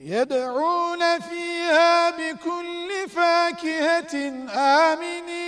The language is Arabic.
يدعون فيها بكل فاكهة آمنين.